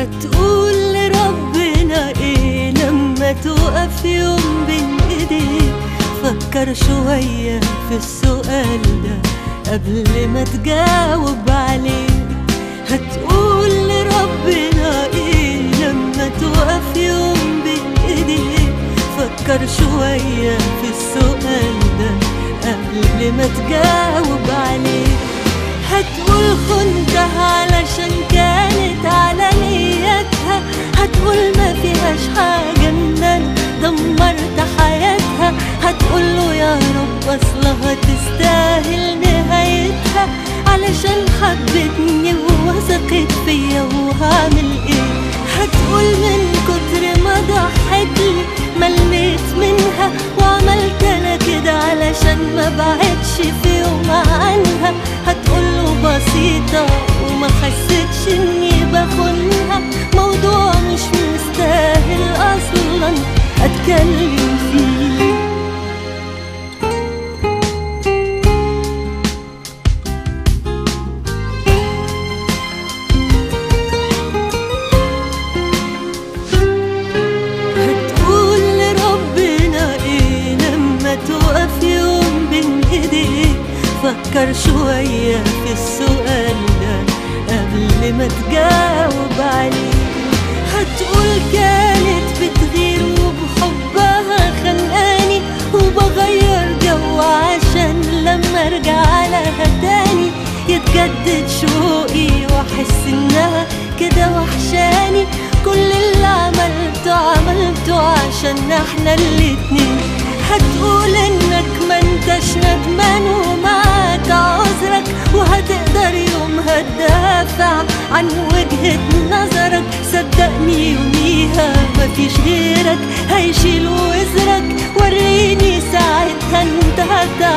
هتقول لربنا إيه لما توقف يوم بين ايديك فكر شوية في السؤال ده قبل ما تجاوب عليه. هتقول لربنا إيه لما توقف يوم بين ايديك فكر شوية في السؤال ده قبل ما تجاوب عليه. هتقول خنتها علشان كانت على هتقول ما فيهاش حاجة إن أنا دمرت حياتها. هتقول له يا رب اصلها تستاهل نهايتها. علشان حبتني ووثقت فيا ايديك فكر شوية في السؤال ده قبل ما تجاوب عليه. هتقول كانت بتغير وبحبها خانقاني وبغير جو عشان لما أرجع لها تاني يتجدد شوقي وأحس إنها كده وحشاني. كل اللي عملته عملته عشان إحنا الاتنين. هتقول انك عن وجهة نظرك صدقني يوميها مفيش غيرك. هيشيل وزرك وريني ساعتها انت هتعرف